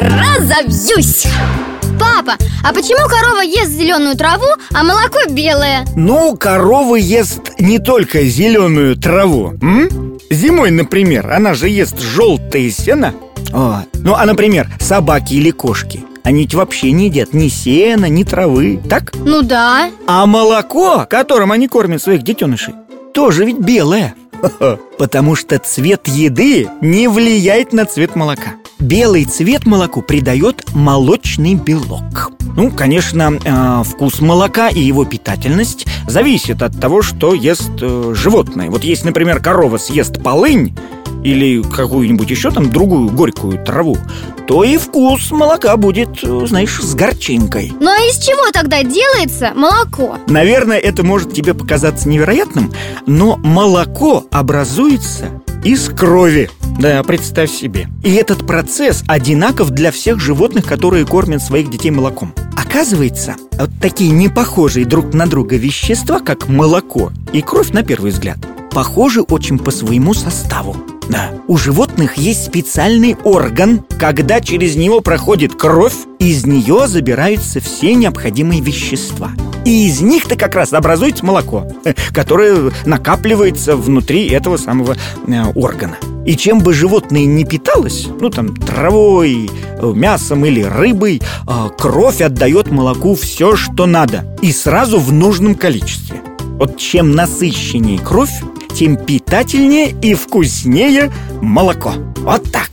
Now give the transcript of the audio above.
разобьюсь. Папа, а почему корова ест зеленую траву, а молоко белое? Ну, корова ест не только зеленую траву. М? Зимой, например, она же ест желтое сено. О, Ну, а, например, собаки или кошки. Они ведь вообще не едят ни сена, ни травы, так? Ну да. А молоко, которым они кормят своих детенышей, тоже ведь белое. Потому что цвет еды не влияет на цвет молока Белый цвет молоку придает молочный белок Ну, конечно, э, вкус молока и его питательность зависит от того, что ест э, животное Вот если, например, корова съест полынь или какую-нибудь еще там другую горькую траву, то и вкус молока будет, э, знаешь, с горчинкой. Ну а из чего тогда делается молоко? Наверное, это может тебе показаться невероятным, но молоко образуется из крови. Да, представь себе. И этот процесс одинаков для всех животных, которые кормят своих детей молоком. Оказывается, вот такие непохожие друг на друга вещества, как молоко и кровь на первый взгляд, похожи очень по своему составу. Да. У животных есть специальный орган, когда через него проходит кровь, из нее забираются все необходимые вещества. И из них-то как раз образуется молоко, которое накапливается внутри этого самого э, органа. И чем бы животное не питалось, ну там травой, мясом или рыбой, э, кровь отдает молоку все, что надо, и сразу в нужном количестве. Вот чем насыщеннее кровь, тем питательнее и вкуснее молоко. Вот так.